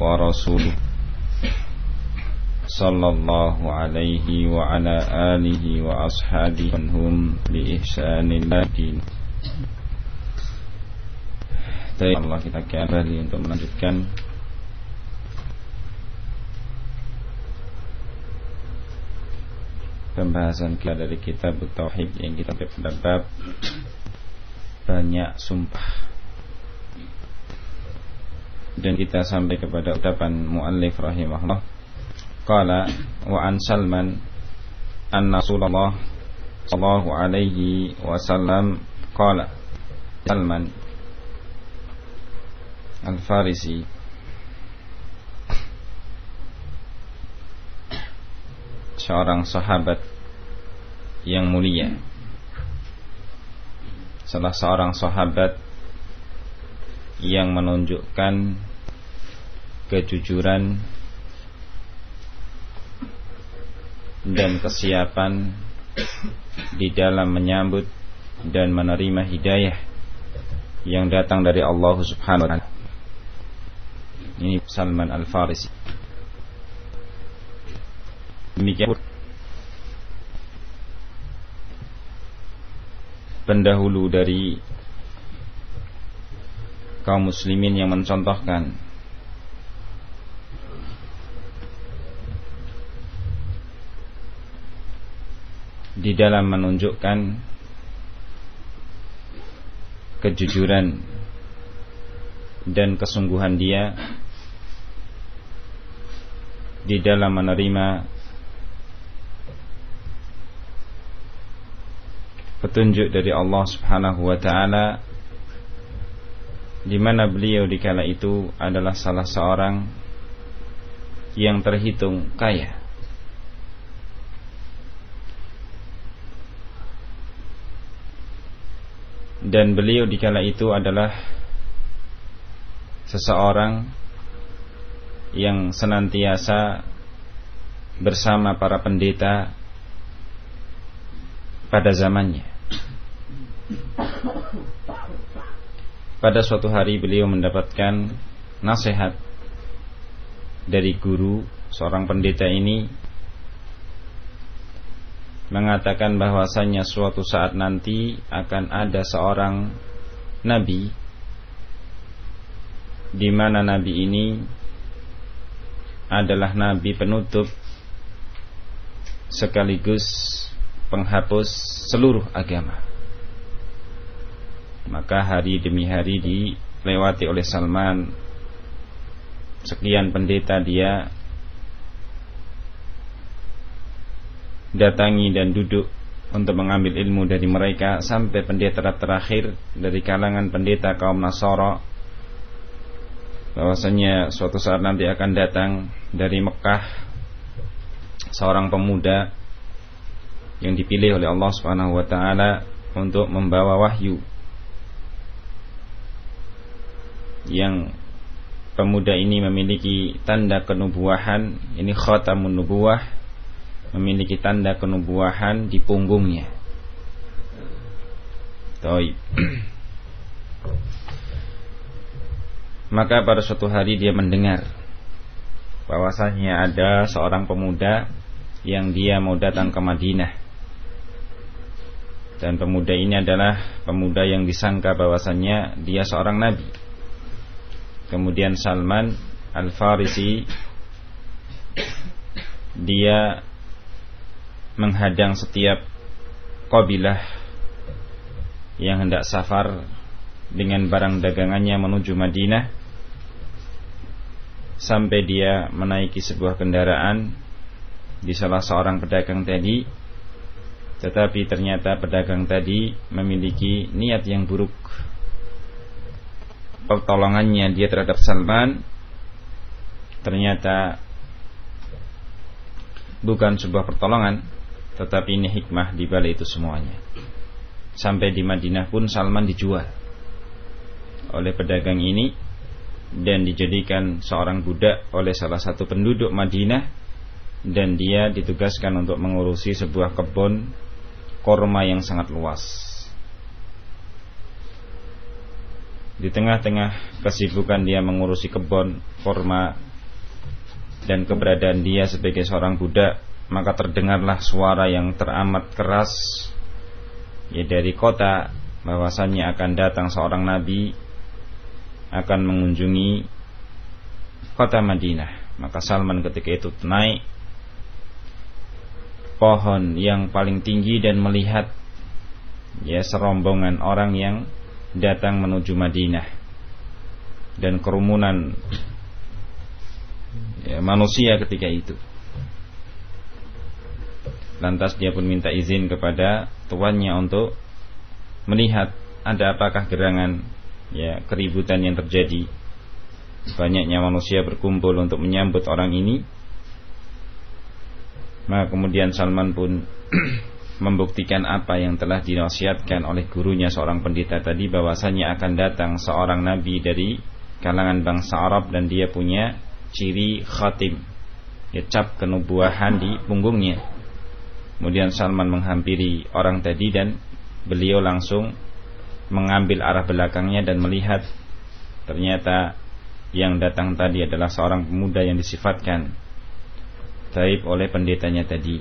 ورسوله صلى الله عليه وعلى آله وأصحابه هم بإحسان الدين Baik Allah kita kembali untuk melanjutkan Pembahasan kita dari kitab Tauhid yang kita pada bab banyak sumpah dan kita sampai kepada ucapan muallif rahimahullah. Qala wa an salman anna rasulullah sallallahu alaihi wasallam qala salman al-farisi seorang sahabat yang mulia salah seorang sahabat yang menunjukkan kejujuran dan kesiapan di dalam menyambut dan menerima hidayah yang datang dari Allah Subhanahu wa taala. Ini Salman Al-Farisi. Demikian pendahulu dari kaum muslimin yang mencontohkan. Di dalam menunjukkan kejujuran dan kesungguhan dia di dalam menerima petunjuk dari Allah Subhanahu wa taala di mana beliau di kala itu adalah salah seorang yang terhitung kaya. Dan beliau di kala itu adalah seseorang yang senantiasa bersama para pendeta pada zamannya. Pada suatu hari beliau mendapatkan nasihat dari guru seorang pendeta ini mengatakan bahwasanya suatu saat nanti akan ada seorang nabi di mana nabi ini adalah nabi penutup sekaligus penghapus seluruh agama. Maka hari demi hari dilewati oleh Salman. Sekian pendeta dia Datangi dan duduk Untuk mengambil ilmu dari mereka Sampai pendeta terakhir Dari kalangan pendeta kaum Nasara. Bahwasanya suatu saat nanti akan datang dari Mekah seorang pemuda yang dipilih oleh Allah Subhanahu wa taala untuk membawa wahyu yang pemuda ini memiliki tanda kenubuahan ini khatamun nubuwah memiliki tanda kenubuahan di punggungnya Taib Maka pada suatu hari dia mendengar bahwasanya ada seorang pemuda yang dia mau datang ke Madinah. Dan pemuda ini adalah pemuda yang disangka bahwasanya dia seorang nabi. Kemudian Salman Al-Farisi dia menghadang setiap kabilah yang hendak safar dengan barang dagangannya menuju Madinah sampai dia menaiki sebuah kendaraan di salah seorang pedagang tadi. Tetapi ternyata pedagang tadi memiliki niat yang buruk pertolongannya dia terhadap Salman ternyata bukan sebuah pertolongan tetapi ini hikmah di balik itu semuanya. Sampai di Madinah pun Salman dijual oleh pedagang ini dan dijadikan seorang budak oleh salah satu penduduk Madinah dan dia ditugaskan untuk mengurusi sebuah kebun korma yang sangat luas di tengah-tengah kesibukan dia mengurusi kebun korma dan keberadaan dia sebagai seorang budak maka terdengarlah suara yang teramat keras ya dari kota bahwasannya akan datang seorang nabi akan mengunjungi kota Madinah. Maka Salman ketika itu naik pohon yang paling tinggi dan melihat ya serombongan orang yang datang menuju Madinah dan kerumunan ya, manusia ketika itu. Lantas dia pun minta izin kepada tuannya untuk melihat ada apakah gerangan ya keributan yang terjadi. Banyaknya manusia berkumpul untuk menyambut orang ini. Maka kemudian Salman pun membuktikan apa yang telah dinasihatkan oleh gurunya seorang pendeta tadi bahwasanya akan datang seorang nabi dari kalangan bangsa Arab dan dia punya ciri khatim. Ya cap kenubuahan di punggungnya. Kemudian Salman menghampiri orang tadi dan beliau langsung mengambil arah belakangnya dan melihat ternyata yang datang tadi adalah seorang pemuda yang disifatkan taib oleh pendetanya tadi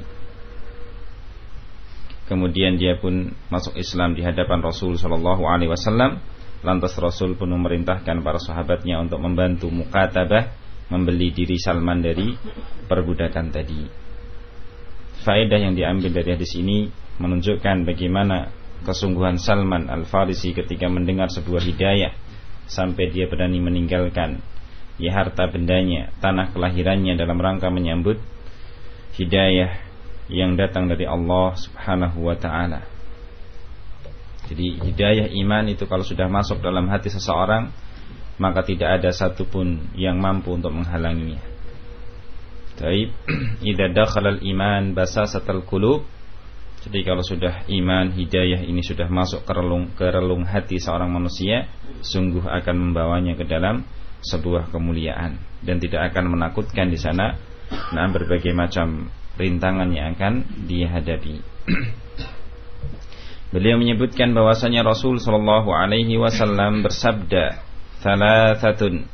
Kemudian dia pun masuk Islam di hadapan Rasul Shallallahu Alaihi Wasallam. Lantas Rasul pun memerintahkan para sahabatnya untuk membantu mukatabah membeli diri Salman dari perbudakan tadi. Faedah yang diambil dari hadis ini menunjukkan bagaimana kesungguhan Salman Al Farisi ketika mendengar sebuah hidayah sampai dia berani meninggalkan ya harta bendanya, tanah kelahirannya dalam rangka menyambut hidayah yang datang dari Allah Subhanahu wa taala. Jadi hidayah iman itu kalau sudah masuk dalam hati seseorang maka tidak ada satupun yang mampu untuk menghalanginya. Taib, idza dakhala al-iman basasatal qulub. Jadi kalau sudah iman, hidayah ini sudah masuk ke relung ke relung hati seorang manusia, sungguh akan membawanya ke dalam sebuah kemuliaan dan tidak akan menakutkan di sana nah berbagai macam rintangan yang akan dihadapi. Beliau menyebutkan bahwasanya Rasul sallallahu alaihi wasallam bersabda, "Thalathatun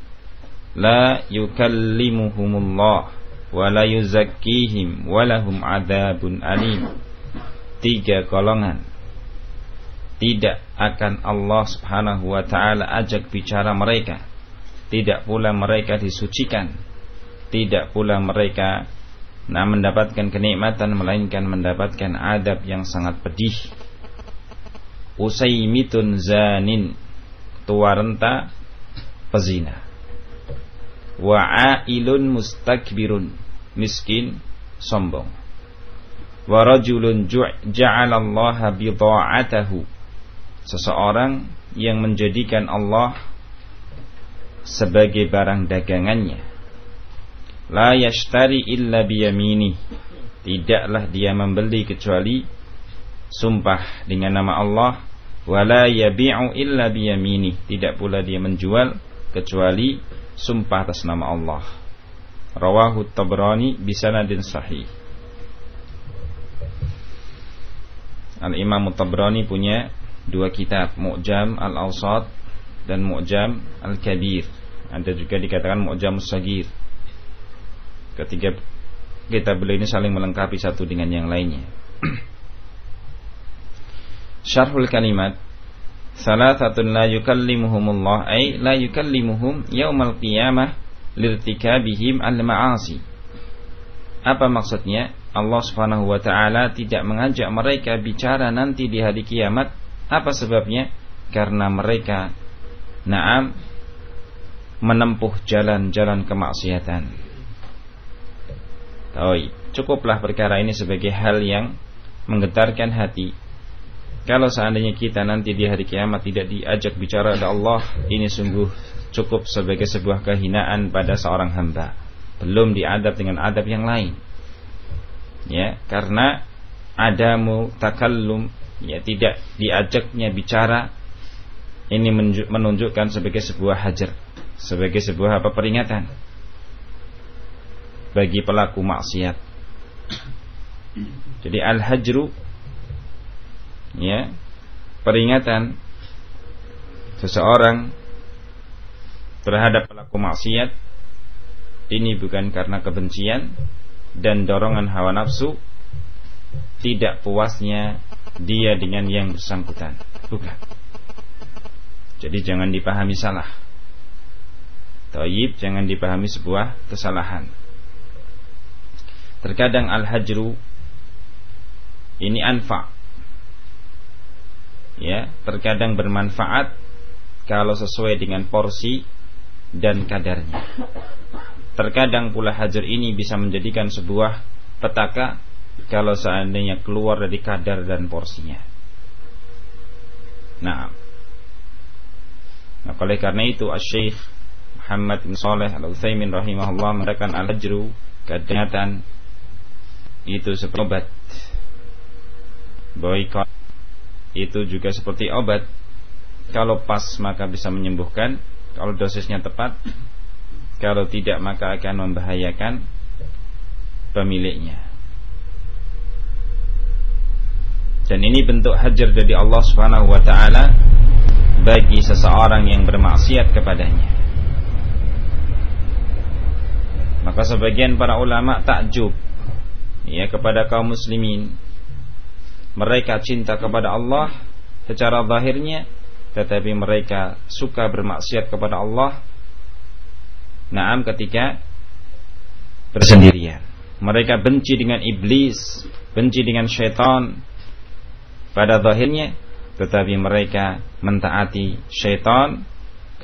la yukallimuhumullah wa la yuzakkihim wa lahum adzabun alim." Tiga golongan tidak akan Allah Subhanahu wa taala ajak bicara mereka. Tidak pula mereka disucikan. Tidak pula mereka nah mendapatkan kenikmatan melainkan mendapatkan adab yang sangat pedih. Usaimitun zanin tua renta pezina. Wa'ailun mustakbirun miskin sombong. Wa rajulun ja'alallaha bidha'atahu seseorang yang menjadikan Allah sebagai barang dagangannya la yashtari illa biyamini. Tidaklah dia membeli kecuali sumpah dengan nama Allah. Wala yabi'u illa biyamini. Tidak pula dia menjual kecuali sumpah atas nama Allah. Rawahu tabrani bisanadin sahih. Al-Imam Tabrani punya dua kitab Mu'jam Al-Awsat dan Mu'jam Al-Kabir. Ada juga dikatakan Mu'jam Sagir Ketiga kita beliau ini saling melengkapi satu dengan yang lainnya. Syarhul kalimat Salasatun la yukallimuhumullah ay la yukallimuhum yaumal qiyamah lirtikabihim al-ma'asi. Apa maksudnya? Allah Subhanahu wa taala tidak mengajak mereka bicara nanti di hari kiamat. Apa sebabnya? Karena mereka na'am menempuh jalan-jalan kemaksiatan Oh, cukuplah perkara ini sebagai hal yang menggetarkan hati. Kalau seandainya kita nanti di hari kiamat tidak diajak bicara oleh Allah, ini sungguh cukup sebagai sebuah kehinaan pada seorang hamba. belum diadab dengan adab yang lain ya karena ada mutakallum ya tidak diajaknya bicara ini menunjukkan sebagai sebuah hajar sebagai sebuah apa peringatan bagi pelaku maksiat. Jadi al-hajru ya peringatan seseorang terhadap pelaku maksiat ini bukan karena kebencian dan dorongan hawa nafsu tidak puasnya dia dengan yang bersangkutan. Bukan. Jadi jangan dipahami salah. Taib jangan dipahami sebuah kesalahan terkadang al-hajru ini anfa ya terkadang bermanfaat kalau sesuai dengan porsi dan kadarnya. Terkadang pula hajar ini bisa menjadikan sebuah petaka kalau seandainya keluar dari kadar dan porsinya. Nah, nah oleh karena itu Syekh Muhammad bin Saleh Al Utsaimin rahimahullah mereka al-hajru kegiatan itu seperti obat boykot itu juga seperti obat. Kalau pas maka bisa menyembuhkan. Kalau dosisnya tepat Kalau tidak maka akan membahayakan Pemiliknya. Dan ini bentuk hajar dari Allah subhanahu wa ta'ala Bagi seseorang yang bermaksiat kepadanya. Maka sebagian para ulama takjub Ya kepada kaum muslimin. Mereka cinta kepada Allah Secara zahirnya tetapi mereka suka bermaksiat kepada Allah. Naam ketika bersendirian. Mereka benci dengan iblis benci dengan syaitan pada zahirnya tetapi mereka mentaati syaitan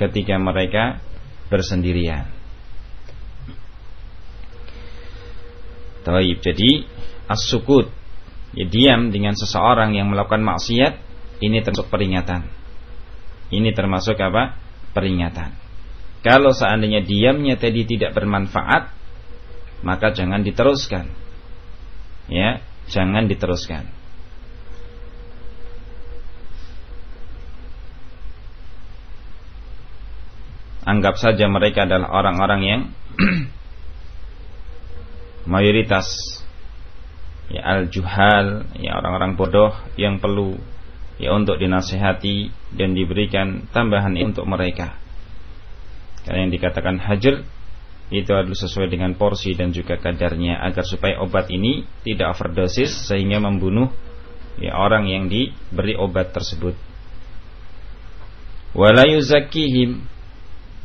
ketika mereka bersendirian Taib jadi as-sukut ya diam dengan seseorang yang melakukan maksiat ini termasuk peringatan ini termasuk apa? Peringatan. Kalau seandainya diamnya tadi tidak bermanfaat, maka jangan diteruskan. Ya, jangan diteruskan. Anggap saja mereka adalah orang-orang yang mayoritas ya al-juhal, ya orang-orang bodoh yang perlu ya untuk dinasehati dan diberikan tambahan untuk mereka. Karena yang dikatakan hajar itu adalah sesuai dengan porsi dan juga kadarnya agar supaya obat ini tidak overdosis sehingga membunuh ya orang yang diberi obat tersebut. Wala yuzakihim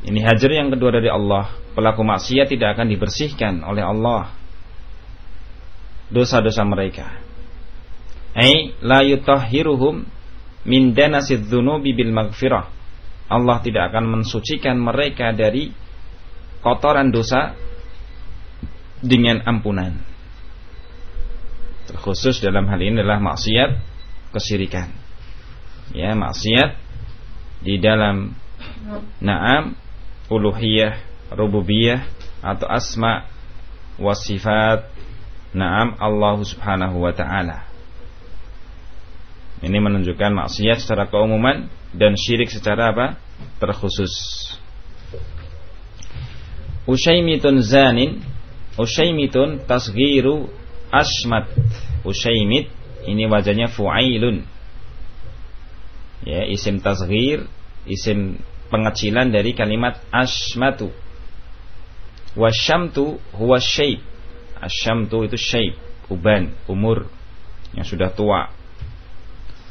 ini hajar yang kedua dari Allah. Pelaku maksiat tidak akan dibersihkan oleh Allah dosa-dosa mereka. Ai la yutahhiruhum min danasid dzunubi bil maghfirah. Allah tidak akan mensucikan mereka dari kotoran dosa dengan ampunan. Terkhusus dalam hal ini adalah maksiat kesirikan. Ya, maksiat di dalam na'am uluhiyah, rububiyah atau asma wasifat na'am Allah Subhanahu wa taala. Ini menunjukkan maksiat secara keumuman dan syirik secara apa? Terkhusus. Ushaimitun zanin Ushaimitun tasgiru asmat Ushaimit Ini wajahnya fu'ailun Ya isim tasgir Isim pengecilan dari kalimat asmatu Wasyamtu huwa syaib Asyamtu itu syaib Uban, umur Yang sudah tua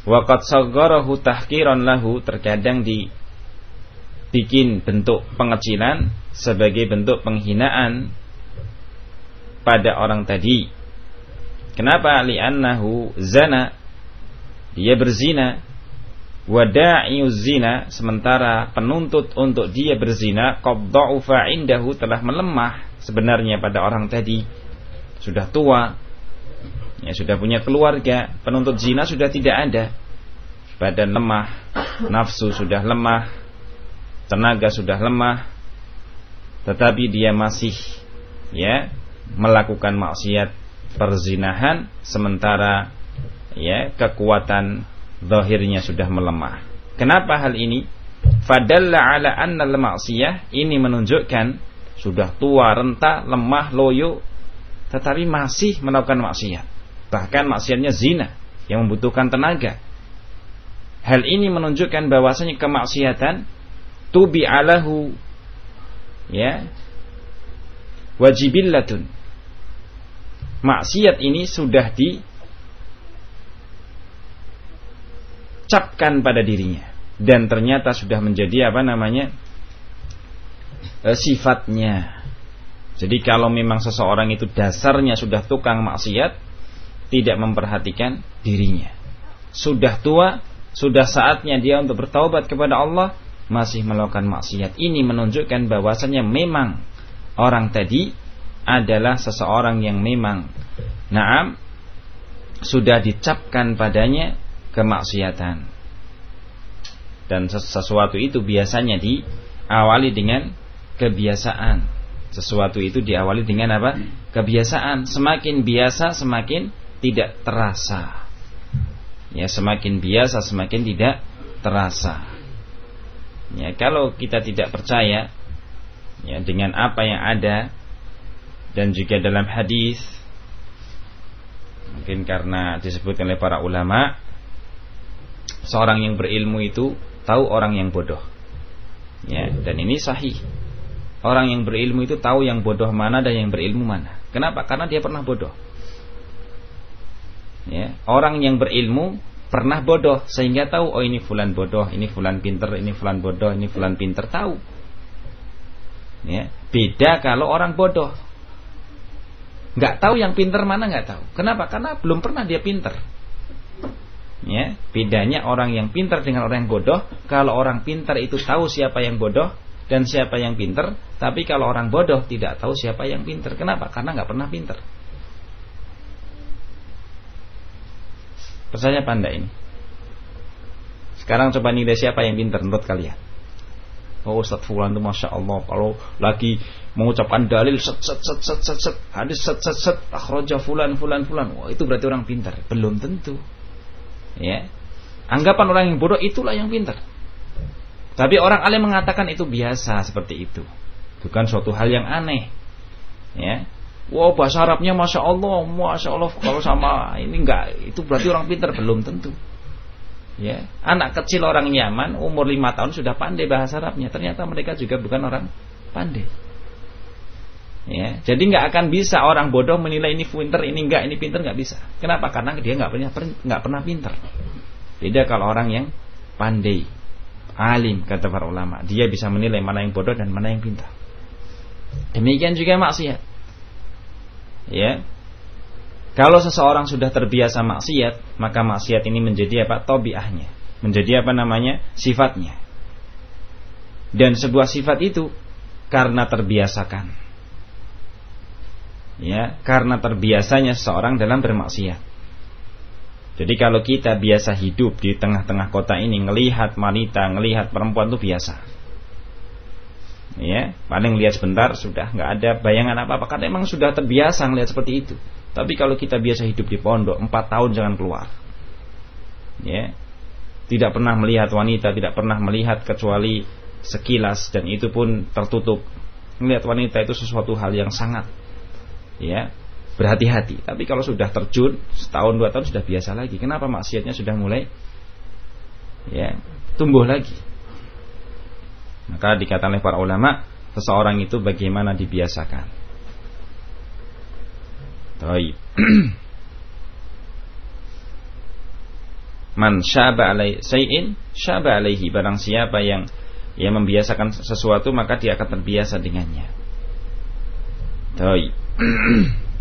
Waqad saggarahu tahkiran lahu terkadang dibikin bentuk pengecilan sebagai bentuk penghinaan pada orang tadi. Kenapa? Li'annahu zana dia berzina wada'iu zina sementara penuntut untuk dia berzina qad indahu telah melemah sebenarnya pada orang tadi sudah tua ya sudah punya keluarga, penuntut zina sudah tidak ada. Badan lemah, nafsu sudah lemah, tenaga sudah lemah, tetapi dia masih ya melakukan maksiat perzinahan sementara ya kekuatan zahirnya sudah melemah. Kenapa hal ini? Fadalla ala anna al-ma'siyah ini menunjukkan sudah tua, renta, lemah, loyo tetapi masih melakukan maksiat. Bahkan maksiatnya zina yang membutuhkan tenaga. Hal ini menunjukkan bahwasanya kemaksiatan tubi alahu ya wajibillatun maksiat ini sudah dicapkan pada dirinya dan ternyata sudah menjadi apa namanya e, sifatnya jadi kalau memang seseorang itu dasarnya sudah tukang maksiat tidak memperhatikan dirinya sudah tua sudah saatnya dia untuk bertaubat kepada Allah masih melakukan maksiat. Ini menunjukkan bahwasanya memang orang tadi adalah seseorang yang memang naam sudah dicapkan padanya kemaksiatan. Dan sesuatu itu biasanya diawali dengan kebiasaan. Sesuatu itu diawali dengan apa? Kebiasaan. Semakin biasa semakin tidak terasa. Ya, semakin biasa semakin tidak terasa. Ya, kalau kita tidak percaya ya dengan apa yang ada dan juga dalam hadis mungkin karena disebut oleh para ulama seorang yang berilmu itu tahu orang yang bodoh. Ya, dan ini sahih. Orang yang berilmu itu tahu yang bodoh mana dan yang berilmu mana. Kenapa? Karena dia pernah bodoh. Ya, orang yang berilmu pernah bodoh sehingga tahu oh ini fulan bodoh, ini fulan pinter, ini fulan bodoh, ini fulan pinter tahu. Ya, beda kalau orang bodoh. Nggak tahu yang pinter mana nggak tahu. Kenapa? Karena belum pernah dia pinter. Ya, bedanya orang yang pinter dengan orang yang bodoh. Kalau orang pinter itu tahu siapa yang bodoh dan siapa yang pinter, tapi kalau orang bodoh tidak tahu siapa yang pinter. Kenapa? Karena nggak pernah pinter. Percaya apa ini? Sekarang coba nilai siapa yang pintar menurut kalian? Oh Ustaz Fulan itu Masya Allah Kalau lagi mengucapkan dalil set set set set set set Hadis set set set Akhraja Fulan Fulan Fulan Wah itu berarti orang pintar Belum tentu Ya Anggapan orang yang bodoh itulah yang pintar Tapi orang alim mengatakan itu biasa seperti itu Bukan suatu hal yang aneh Ya Wow bahasa Arabnya masya Allah, masya Allah kalau sama ini enggak itu berarti orang pintar belum tentu. Ya, anak kecil orang nyaman umur lima tahun sudah pandai bahasa Arabnya. Ternyata mereka juga bukan orang pandai. Ya, jadi nggak akan bisa orang bodoh menilai ini pinter, ini enggak, ini pinter nggak bisa. Kenapa? Karena dia nggak pernah nggak pernah pinter. Beda kalau orang yang pandai, alim kata para ulama, dia bisa menilai mana yang bodoh dan mana yang pintar. Demikian juga maksiat. Ya. Kalau seseorang sudah terbiasa maksiat, maka maksiat ini menjadi apa? Tobiahnya. Menjadi apa namanya? Sifatnya. Dan sebuah sifat itu karena terbiasakan. Ya, karena terbiasanya seseorang dalam bermaksiat. Jadi kalau kita biasa hidup di tengah-tengah kota ini, ngelihat wanita, ngelihat perempuan itu biasa. Ya paling lihat sebentar sudah. Nggak ada bayangan apa apa karena emang sudah terbiasa ngelihat seperti itu. Tapi kalau kita biasa hidup di pondok empat tahun jangan keluar. Ya. Tidak pernah melihat wanita tidak pernah melihat kecuali sekilas dan itu pun tertutup. Melihat wanita itu sesuatu hal yang sangat ya berhati-hati tapi kalau sudah terjun setahun dua tahun sudah biasa lagi kenapa maksiatnya sudah mulai ya tumbuh lagi maka dikatakan oleh para ulama, seseorang itu bagaimana dibiasakan. Baik. Man syaba alai sayin syaba alaihi barang siapa yang yang membiasakan sesuatu maka dia akan terbiasa dengannya. Baik.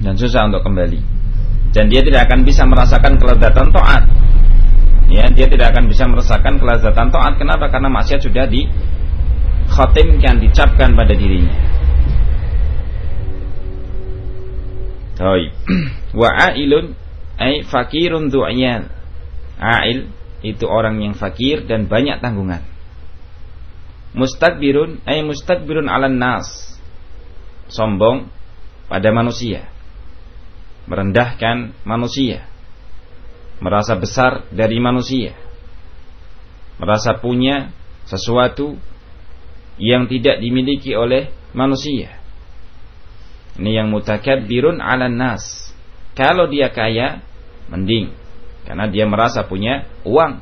Dan susah untuk kembali. Dan dia tidak akan bisa merasakan kelezatan taat ya dia tidak akan bisa merasakan kelezatan taat kenapa karena maksiat sudah di khotimkan dicapkan pada dirinya Baik. Wa ailun ay fakirun du'yan. Ail itu orang yang fakir dan banyak tanggungan. Mustakbirun ay mustakbirun 'alan nas. sombong pada manusia, merendahkan manusia, merasa besar dari manusia, merasa punya sesuatu yang tidak dimiliki oleh manusia. Ini yang mutakabbirun 'alan nas. Kalau dia kaya, mending karena dia merasa punya uang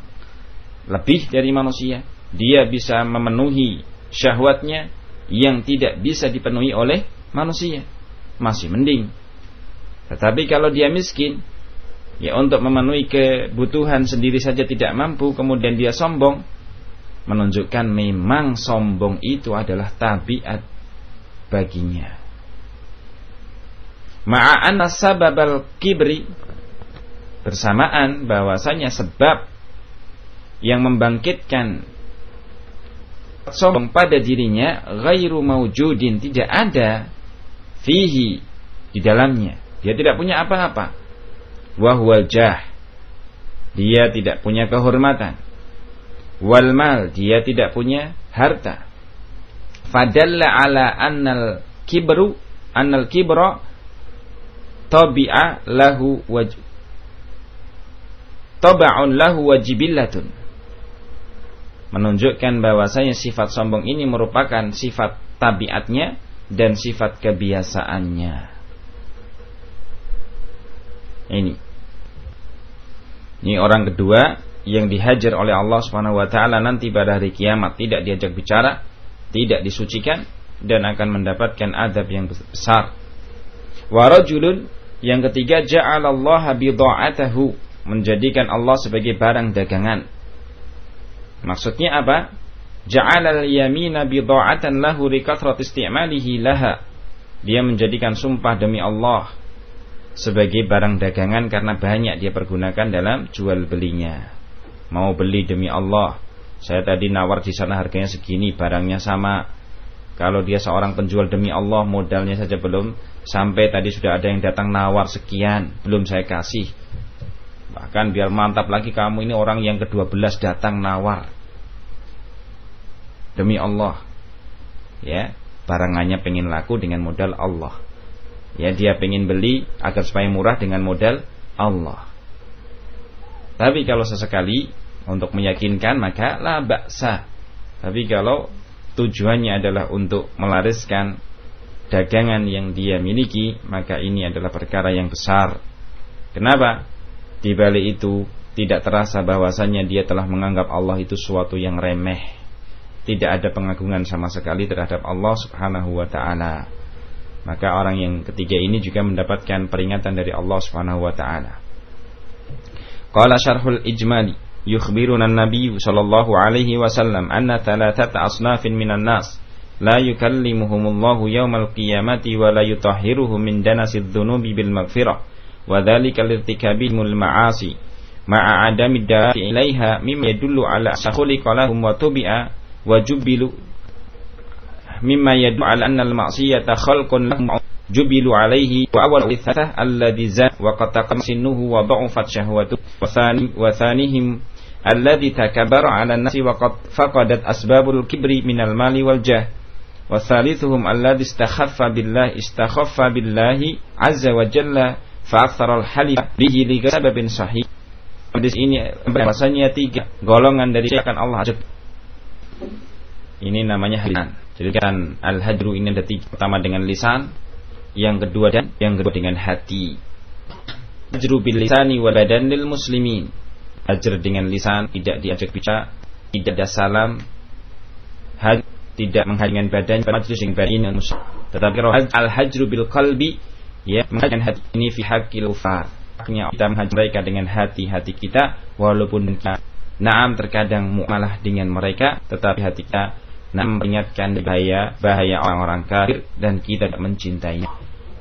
lebih dari manusia. Dia bisa memenuhi syahwatnya yang tidak bisa dipenuhi oleh manusia. Masih mending. Tetapi kalau dia miskin, ya untuk memenuhi kebutuhan sendiri saja tidak mampu, kemudian dia sombong, menunjukkan memang sombong itu adalah tabiat baginya. Ma'anna sababal kibri bersamaan bahwasanya sebab yang membangkitkan sombong pada dirinya ghairu maujudin tidak ada fihi di dalamnya dia tidak punya apa-apa. Wahwal jah. Dia tidak punya kehormatan. Wal mal. Dia tidak punya harta. Fadalla ala annal kibru annal kibra tabi'a lahu waj taba'un lahu wajibillatun. Menunjukkan bahwasanya sifat sombong ini merupakan sifat tabiatnya dan sifat kebiasaannya. Ini. Ini orang kedua yang dihajar oleh Allah Subhanahu wa taala nanti pada hari kiamat tidak diajak bicara, tidak disucikan dan akan mendapatkan adab yang besar. Wa rajulun yang ketiga ja'alallaha bidha'atahu menjadikan Allah sebagai barang dagangan Maksudnya apa? Ja'ala al-yamina bidha'atan lahu laha. Dia menjadikan sumpah demi Allah sebagai barang dagangan karena banyak dia pergunakan dalam jual belinya. Mau beli demi Allah. Saya tadi nawar di sana harganya segini, barangnya sama. Kalau dia seorang penjual demi Allah, modalnya saja belum sampai tadi sudah ada yang datang nawar sekian, belum saya kasih. Bahkan biar mantap lagi kamu ini orang yang ke-12 datang nawar. Demi Allah. Ya, barangannya pengen laku dengan modal Allah. Ya, dia pengen beli agar supaya murah dengan modal Allah. Tapi kalau sesekali untuk meyakinkan maka la baksa. Tapi kalau tujuannya adalah untuk melariskan dagangan yang dia miliki, maka ini adalah perkara yang besar. Kenapa? Di balik itu tidak terasa bahwasanya dia telah menganggap Allah itu suatu yang remeh. Tidak ada pengagungan sama sekali terhadap Allah Subhanahu wa taala maka orang yang ketiga ini juga mendapatkan peringatan dari Allah Subhanahu wa taala. Qala syarhul ijmali yukhbiruna an-nabiy sallallahu alaihi wasallam anna thalathata asnafin minan nas. La yukallimuhumullahu yawmal qiyamati wa la yutahhiruhum min danasidh dhunubi bil maghfirah. Wa dhalika lirtikabihimul ma'asi. Ma'a adami da'i ilaiha mimma yadullu ala sakhuli qalahum wa tubi'a wa jubilu mimma yadullu ala anna al-ma'siyata khalqun lahum jubilu wa awal ithathah alladhi zan wa qataqam sinnuhu wa ba'ufat ala nasi wa qad faqadat asbabul kibri minal mali wal jah wa thalithuhum alladhi istakhaffa billahi azza wa jalla al sahih. Hadis ini bahasanya tiga golongan dari akan Allah. Ini namanya halinan jadi kan al-hajru ini ada tiga. Pertama dengan lisan, yang kedua dan yang kedua dengan hati. Hajru bil lisani wa badanil muslimin. Hajar dengan lisan, tidak diajak bicara, tidak ada salam, haj, tidak menghadirkan badan majlis yang badan. Tetapi al-hajru bil qalbi ya menghadirkan hati ini fi haqqil kufar haknya kita menghajar mereka dengan hati-hati kita walaupun kita naam terkadang muamalah dengan mereka tetapi hati kita naam mengingatkan bahaya bahaya orang-orang kafir dan kita tidak mencintainya.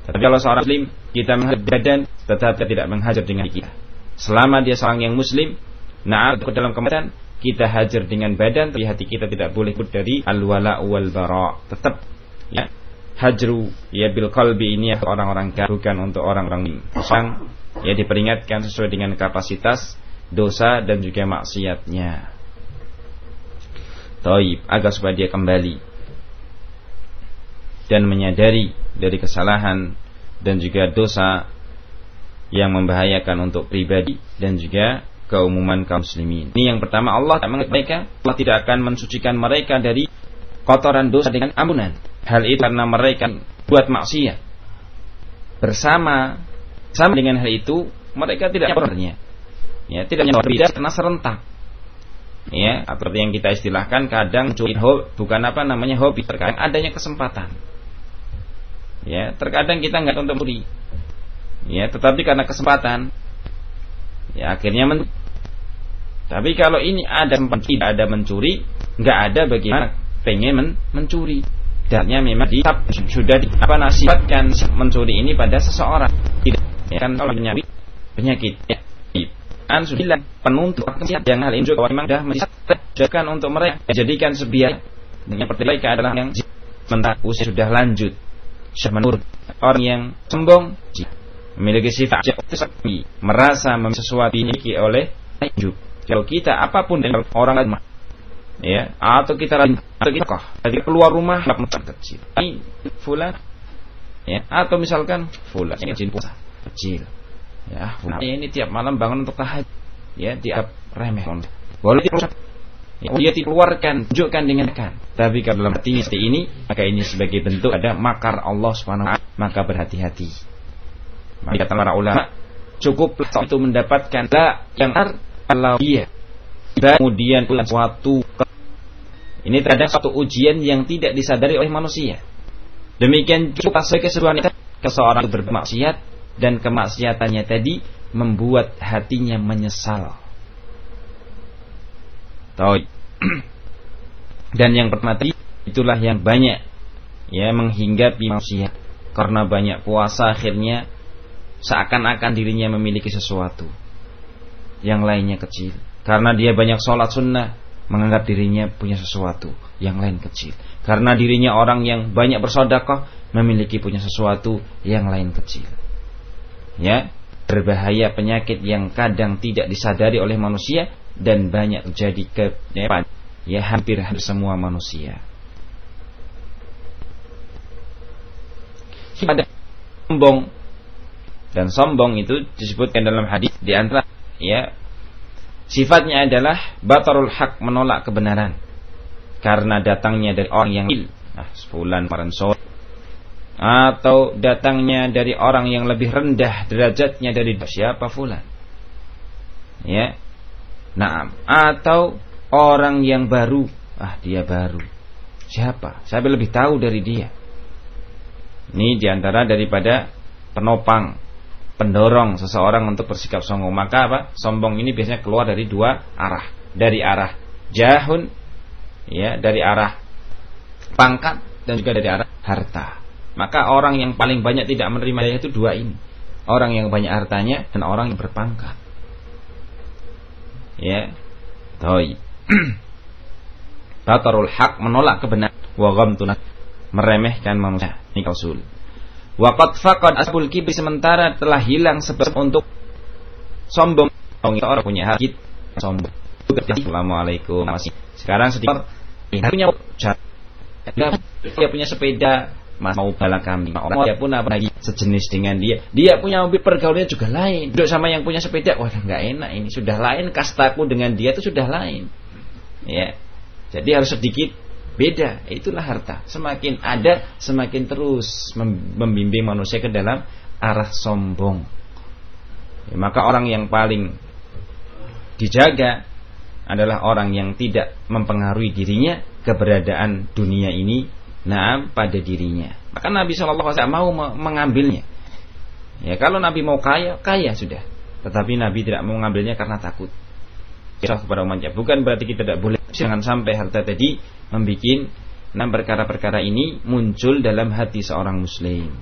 Tetapi kalau seorang muslim kita menghajar badan tetapi tidak menghajar dengan kita. Selama dia seorang yang muslim ke dalam kematian kita hajar dengan badan tapi hati kita tidak boleh put dari al-wala wal bara tetap ya hajru ya bil qalbi ini ya orang-orang bukan untuk orang-orang sang ya diperingatkan sesuai dengan kapasitas dosa dan juga maksiatnya. Taib agar supaya dia kembali. dan menyadari dari kesalahan dan juga dosa yang membahayakan untuk pribadi dan juga keumuman kaum muslimin. Ini yang pertama Allah mereka Allah tidak akan mensucikan mereka dari kotoran dosa dengan ampunan. Hal itu karena mereka buat maksiat. Bersama sama dengan hal itu mereka tidak pernahnya. Ya, tidak berbeda karena serentak. Ya, seperti yang kita istilahkan kadang curi hobi, bukan apa namanya hobi terkadang adanya kesempatan. Ya, terkadang kita nggak untuk mencuri. Ya, tetapi karena kesempatan ya akhirnya men tapi kalau ini ada tidak ada mencuri, nggak ada bagaimana pengen men mencuri. Dannya memang di, sudah di, apa nasihatkan mencuri ini pada seseorang. Tidak ya kan kalau penyakit penyakit ya. An sudah penuntut yang hal ini juga memang sudah menjadikan untuk mereka jadikan sebiak dengan mereka adalah yang mentah usia sudah lanjut. Menurut orang yang sombong memiliki sifat merasa memiliki sesuatu ini oleh hidup kalau kita apa pun dengan orang lain ya atau kita atau kita jadi keluar rumah macam kecil. Ini fulan ya atau misalkan fulan ini jin puasa kecil ya fulan ini tiap malam bangun untuk tahajud. Ya tiap remeh. boleh ya, dia dikeluarkan tunjukkan dengan kan tapi kalau dalam hati seperti ini maka ini sebagai bentuk ada makar Allah subhanahu wa maka berhati-hati. Maka kata para ulama cukup itu mendapatkan yang kalau dia kemudian suatu ini terhadap suatu ujian yang tidak disadari oleh manusia. Demikian juga sebagai keseruan ke seorang bermaksiat dan kemaksiatannya tadi membuat hatinya menyesal. Tahu. Dan yang pertama tadi itulah yang banyak ya menghinggapi manusia karena banyak puasa akhirnya seakan-akan dirinya memiliki sesuatu yang lainnya kecil. Karena dia banyak sholat sunnah, menganggap dirinya punya sesuatu yang lain kecil. Karena dirinya orang yang banyak bersodakoh, memiliki punya sesuatu yang lain kecil. Ya, berbahaya penyakit yang kadang tidak disadari oleh manusia dan banyak terjadi ke ya hampir hampir semua manusia. Ada sombong. Dan sombong itu disebutkan dalam hadis di antara ya sifatnya adalah batarul hak menolak kebenaran. Karena datangnya dari orang yang nah sebulan kemarin sore atau datangnya dari orang yang lebih rendah derajatnya dari siapa fulan ya nah atau orang yang baru ah dia baru siapa saya lebih tahu dari dia ini di antara daripada penopang pendorong seseorang untuk bersikap sombong. Maka apa? Sombong ini biasanya keluar dari dua arah. Dari arah jahun, ya, dari arah pangkat dan juga dari arah harta. Maka orang yang paling banyak tidak menerima itu dua ini. Orang yang banyak hartanya dan orang yang berpangkat. Ya. Toi. Batarul hak menolak kebenaran wa ghamtuna meremehkan manusia. Ini kausul. Waqad faqad asbul kibri sementara telah hilang sebab untuk sombong. Orang punya hati sombong. Assalamualaikum. Sekarang sedikit punya dia punya sepeda mas mau balap kami orang dia pun apa lagi sejenis dengan dia. Dia punya mobil pergaulannya juga lain. Duduk sama yang punya sepeda wah nggak enak ini. Sudah lain kastaku dengan dia itu sudah lain. Ya. Jadi harus sedikit Beda, itulah harta. Semakin ada, semakin terus membimbing manusia ke dalam arah sombong. Ya, maka orang yang paling dijaga adalah orang yang tidak mempengaruhi dirinya keberadaan dunia ini nah pada dirinya. Maka Nabi Wasallam mau mengambilnya. Ya kalau Nabi mau kaya, kaya sudah. Tetapi Nabi tidak mau mengambilnya karena takut. kepada umatnya. Bukan berarti kita tidak boleh. Jangan sampai harta tadi membuat enam perkara-perkara ini muncul dalam hati seorang muslim.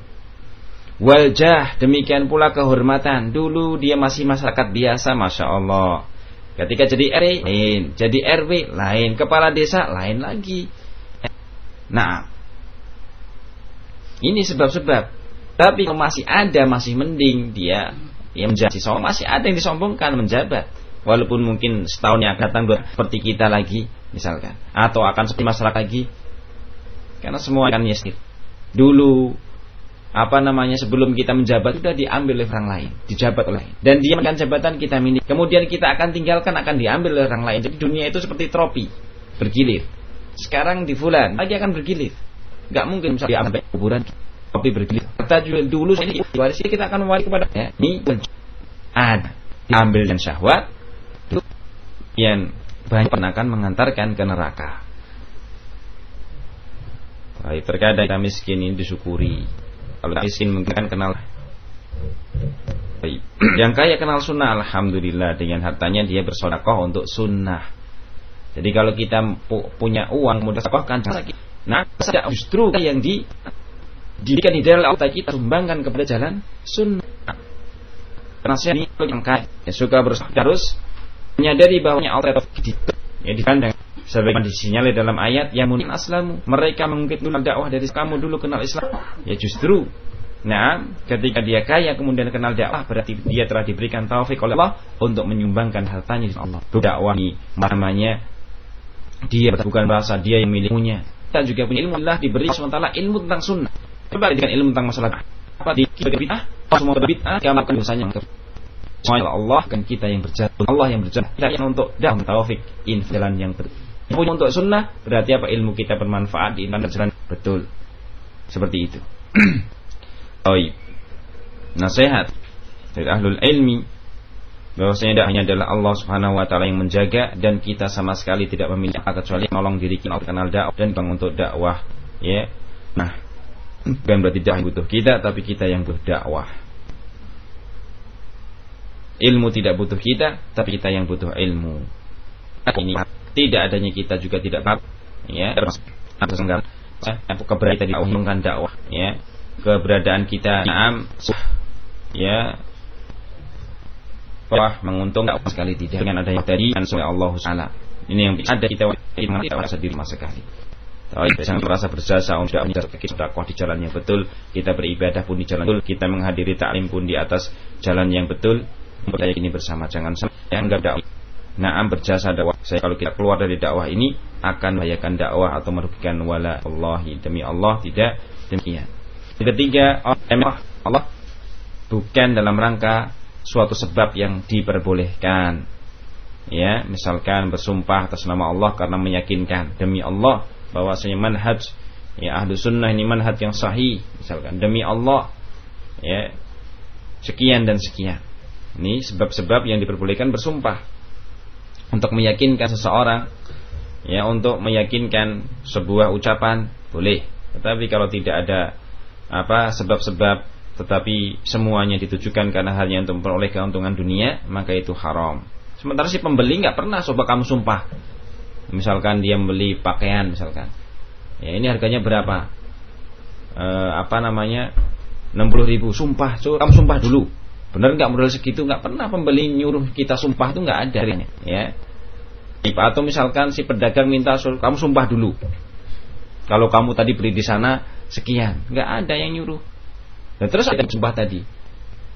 Waljah demikian pula kehormatan. Dulu dia masih masyarakat biasa, masya Allah. Ketika jadi RW lain, jadi RW lain, kepala desa lain lagi. Nah, ini sebab-sebab. Tapi kalau masih ada, masih mending dia dia menjadi sombong, masih ada yang disombongkan menjabat. Walaupun mungkin setahun yang akan datang seperti kita lagi, misalkan atau akan seperti masyarakat lagi karena semua akan yasir dulu apa namanya sebelum kita menjabat sudah diambil oleh orang lain, dijabat oleh lain. Dan dia makan jabatan kita miliki. Kemudian kita akan tinggalkan akan diambil oleh orang lain. Jadi dunia itu seperti tropi, bergilir. Sekarang di fulan lagi akan bergilir. Gak mungkin misalnya diambil kuburan tropi bergilir. Kita juga dulu ini warisi kita akan waris kepada ya, ini ada diambil dan syahwat itu yang banyak akan mengantarkan ke neraka. Baik, terkadang kita miskin ini disyukuri kalau miskin mungkin kan kenal Baik. Yang kaya kenal sunnah Alhamdulillah Dengan hartanya dia bersodakoh untuk sunnah Jadi kalau kita pu punya uang Mudah kan Nah justru yang di Didikan di dalam Allah kita sumbangkan kepada jalan sunnah. Karena saya ini yang kaya Yang suka bersodakoh terus Menyadari bahwa Allah Ya dipandang sebagaimana disinyalir dalam ayat yang munin aslamu. Mereka mengungkit dulu dakwah dari kamu dulu kenal Islam. Ya justru Nah, ketika dia kaya kemudian kenal dakwah berarti dia telah diberikan taufik oleh Allah untuk menyumbangkan hartanya di Allah. Dakwah ini namanya dia bukan bahasa dia yang miliknya. Kita juga punya ilmu Allah diberi sementara ilmu tentang sunnah. Coba dengan ilmu tentang masalah. Apa di kita bid'ah, semua bid'ah? Kamu akan dosanya. Semua Allah kan kita yang berjalan, Allah yang berjalan. Kita yang untuk dakwah taufik in yang betul untuk sunnah berarti apa? Ilmu kita bermanfaat di iman jalan. Betul. Seperti itu. Oi. nasihat dari ahlul ilmi bahwasanya tidak hanya adalah Allah Subhanahu wa taala yang menjaga dan kita sama sekali tidak memiliki apa kecuali menolong diri kita kenal dakwah dan bang untuk dakwah ya. Nah bukan berarti dakwah butuh kita tapi kita yang butuh dakwah. Ilmu tidak butuh kita tapi kita yang butuh ilmu. Ini tidak adanya kita juga tidak tahu ya. Atas enggak keberadaan kita dakwah ya. Keberadaan kita naam ya wah menguntung dakwah sekali tidak dengan adanya tadi dan oleh Allah Taala ini yang ada kita mengerti rasa diri masa sekali Tapi sangat merasa berjasa untuk kita dakwah di jalan yang betul, kita beribadah pun di jalan betul, kita menghadiri taklim pun di atas jalan yang betul. Kita ini bersama, jangan sampai yang enggak dakwah Naam berjasa dakwah. Saya kalau kita keluar dari dakwah ini akan membahayakan dakwah atau merugikan wala Allah demi Allah tidak demikian. Yang ketiga, Allah, Allah bukan dalam rangka suatu sebab yang diperbolehkan. Ya, misalkan bersumpah atas nama Allah karena meyakinkan demi Allah bahwasanya manhaj ya ahlu sunnah ini manhaj yang sahih misalkan demi Allah ya sekian dan sekian. Ini sebab-sebab yang diperbolehkan bersumpah untuk meyakinkan seseorang ya untuk meyakinkan sebuah ucapan boleh tetapi kalau tidak ada apa sebab-sebab tetapi semuanya ditujukan karena hanya untuk memperoleh keuntungan dunia maka itu haram. Sementara si pembeli nggak pernah coba kamu sumpah. Misalkan dia membeli pakaian misalkan. Ya ini harganya berapa? E, apa namanya? 60 ribu. Sumpah coba kamu sumpah dulu. Benar nggak modal segitu? Nggak pernah pembeli nyuruh kita sumpah itu nggak ada, ya. Atau misalkan si pedagang minta kamu sumpah dulu. Kalau kamu tadi beli di sana sekian, nggak ada yang nyuruh. Dan terus ada sumpah tadi.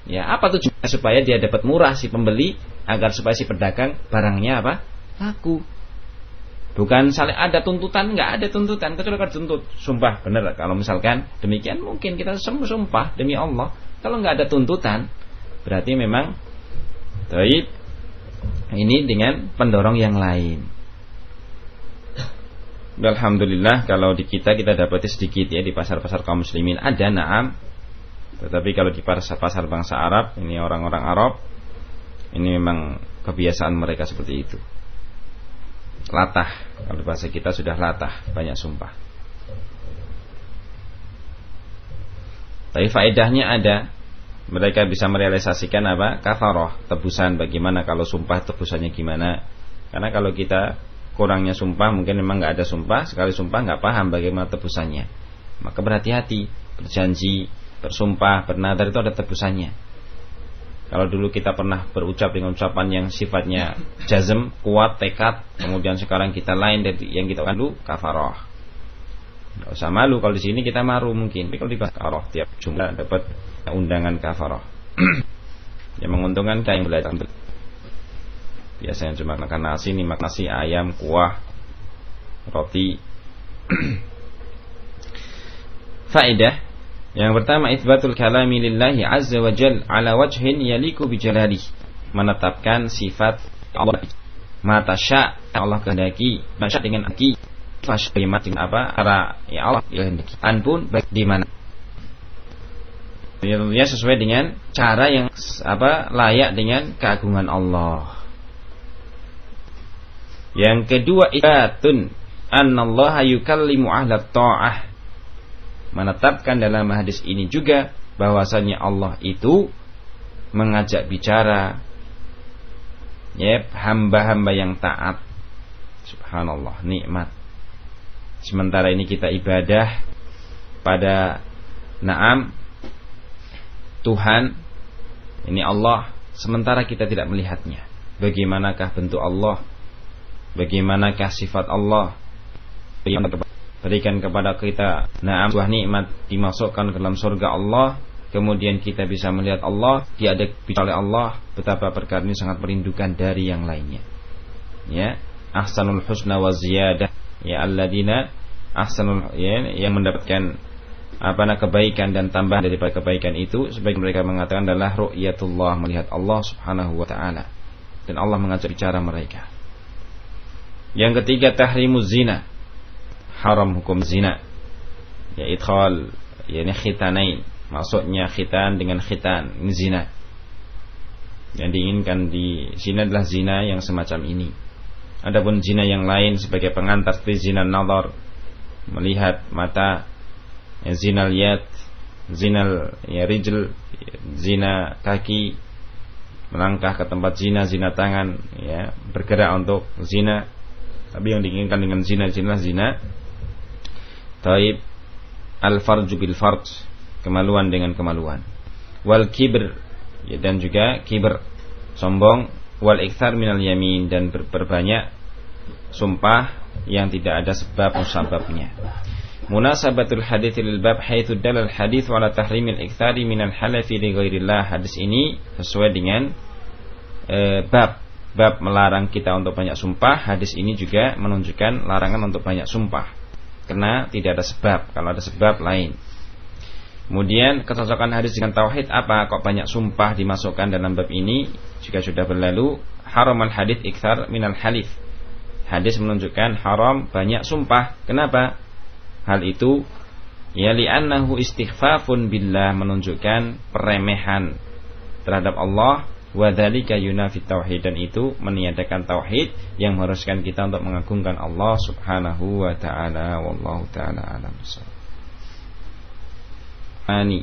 Ya, apa tujuannya supaya dia dapat murah si pembeli agar supaya si pedagang barangnya apa? laku. Bukan saling ada tuntutan, nggak ada tuntutan kecuali kalau tuntut. Sumpah benar kalau misalkan demikian mungkin kita semua sumpah demi Allah. Kalau nggak ada tuntutan, Berarti memang Taib ini dengan pendorong yang lain. Alhamdulillah kalau di kita kita dapati sedikit ya di pasar-pasar kaum muslimin ada naam. Tetapi kalau di pasar-pasar bangsa Arab ini orang-orang Arab ini memang kebiasaan mereka seperti itu. Latah. Kalau bahasa kita sudah latah banyak sumpah. Tapi faedahnya ada. Mereka bisa merealisasikan apa? Kafaroh tebusan. Bagaimana kalau sumpah tebusannya gimana? Karena kalau kita kurangnya sumpah mungkin memang nggak ada sumpah. Sekali sumpah nggak paham bagaimana tebusannya. Maka berhati-hati berjanji bersumpah bernadar itu ada tebusannya. Kalau dulu kita pernah berucap dengan ucapan yang sifatnya jazm kuat tekad kemudian sekarang kita lain dari yang kita dulu kafaroh. Gak usah malu kalau di sini kita maru mungkin tapi kalau di kafaroh tiap jumlah dapat undangan kafarah yang menguntungkan kayak yang belajar. Biasanya cuma makan nasi nih makan nasi ayam kuah roti. Faedah yang pertama isbatul kalami lillahi azza wa jal ala wajhin yaliku bijalali menetapkan sifat Allah. Mata sya Allah kehendaki. Mata dengan aki bagaimana dengan apa? Cara ya Allah kehendaki. An pun baik di mana. Ya, tentunya sesuai dengan cara yang apa layak dengan keagungan Allah. Yang kedua ibatun annallaha yukallimu ahla ta'ah menetapkan dalam hadis ini juga bahwasanya Allah itu mengajak bicara ya hamba-hamba yang taat. Subhanallah nikmat. Sementara ini kita ibadah pada naam Tuhan ini Allah. Sementara kita tidak melihatnya. Bagaimanakah bentuk Allah? Bagaimanakah sifat Allah berikan kepada kita naam sebuah nikmat dimasukkan ke dalam surga Allah kemudian kita bisa melihat Allah bicara oleh Allah betapa perkara ini sangat merindukan dari yang lainnya. Ya ahsanul husna wa ziyadah. Ya alladzina ahsanul ya, yang mendapatkan apa nak kebaikan dan tambahan daripada kebaikan itu sebagai mereka mengatakan adalah ru'yatullah melihat Allah Subhanahu wa taala. Dan Allah mengajak bicara mereka. Yang ketiga tahrimuz zina haram hukum zina. Ya idkhal yakni khitanain. Maksudnya khitan dengan khitan ini zina. Yang diinginkan di zina adalah zina yang semacam ini. Adapun zina yang lain sebagai pengantar seperti zina nazar melihat mata ya, zina liat zina ya rijl zina kaki melangkah ke tempat zina zina tangan ya bergerak untuk zina. Tapi yang diinginkan dengan zina zina zina Taib al-farju bil farj, kemaluan dengan kemaluan. Wal kibr ya, dan juga kibr sombong wal ikthar minal yamin dan berbanyak sumpah yang tidak ada sebab musababnya. Munasabatul hadits lil bab haitsu dalal hadits ala tahrimil iktsari minal halafi li ghairillah. Hadis ini sesuai dengan e, bab bab melarang kita untuk banyak sumpah. Hadis ini juga menunjukkan larangan untuk banyak sumpah karena tidak ada sebab. Kalau ada sebab lain. Kemudian kecocokan hadis dengan tauhid apa? Kok banyak sumpah dimasukkan dalam bab ini? Jika sudah berlalu, haram al hadis ikthar minal halif. Hadis menunjukkan haram banyak sumpah. Kenapa? Hal itu ya li'annahu istighfafun billah menunjukkan peremehan terhadap Allah Wadhalika yunafit tauhid dan itu meniadakan tauhid yang mengharuskan kita untuk mengagungkan Allah Subhanahu wa taala wallahu taala alam. Ani